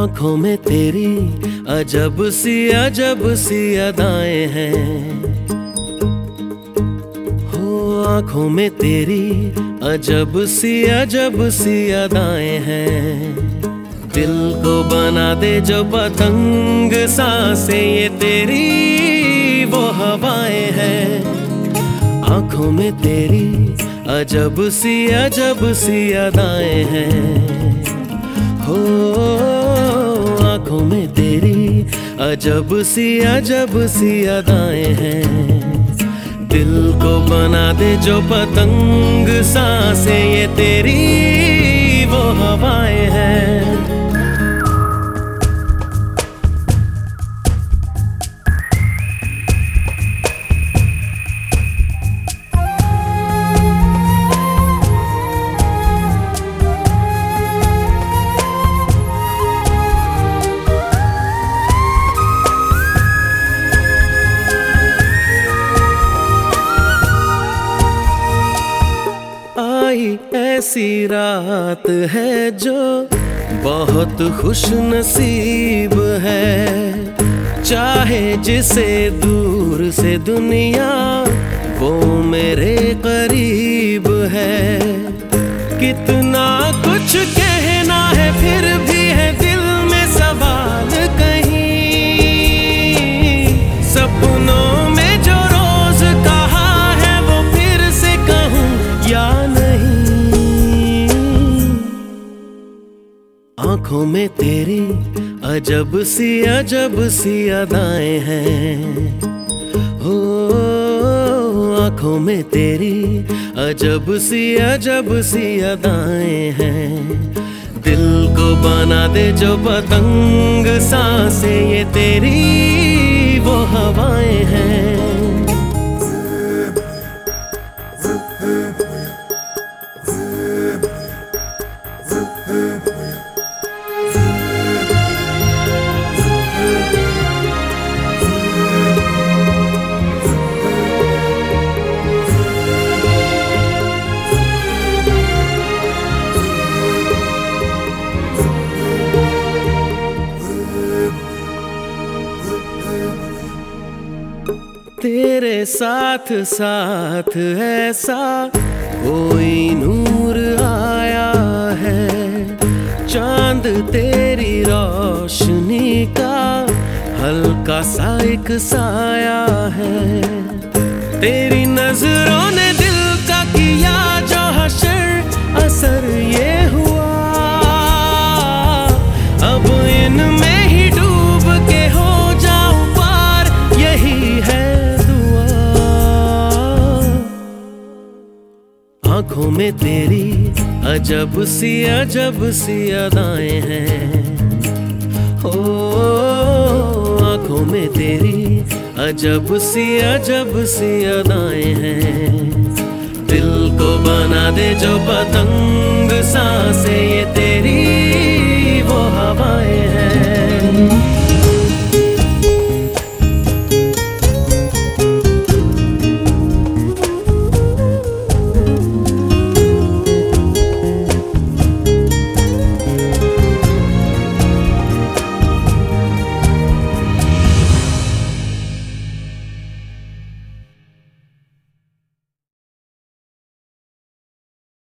आँखों में तेरी अजब सी अजब सी अदाएँ हैं। हो आँखों में तेरी अजब सी अजब सी अदाएँ हैं। दिल को बना दे जो पतंग, साँसें ये तेरी, वो हवाएँ हैं। आँखों में तेरी अजब सी अजब सी अदाएँ हैं। हो तेरी अजब सी अजब सी अदाएँ हैं। दिल को बना दे जो पतंग, साँसें ये तेरी, वो हवाएँ हैं। ऐसी रात है जो बहुत खुश नसीब है। चाहे जिसे दूर से दुनिया, वो मेरे करीब है। कितना कुछ कहना है फिर भी आँखों में तेरी अजब सी अजब सी अदाएँ हैं। हो, आँखों में तेरी अजब सी अजब सी अदाएँ हैं। दिल को बना दे जो पतंग, साँसें ये तेरी, वो हवाएँ तेरे साथ साथ ऐसा कोई नूर आया है। चाँद तेरी रोशनी का हल्का सा एक साया है। तेरी नज़रों ने दिल का किया आँखों में तेरी अजब सी अजब सी अदाएँ हैं। हो आँखों में तेरी अजब सी अजब सी अदाएँ हैं। दिल को बना दे जो पतंग, साँसें ये तेरी, वो हवाएँ हैं।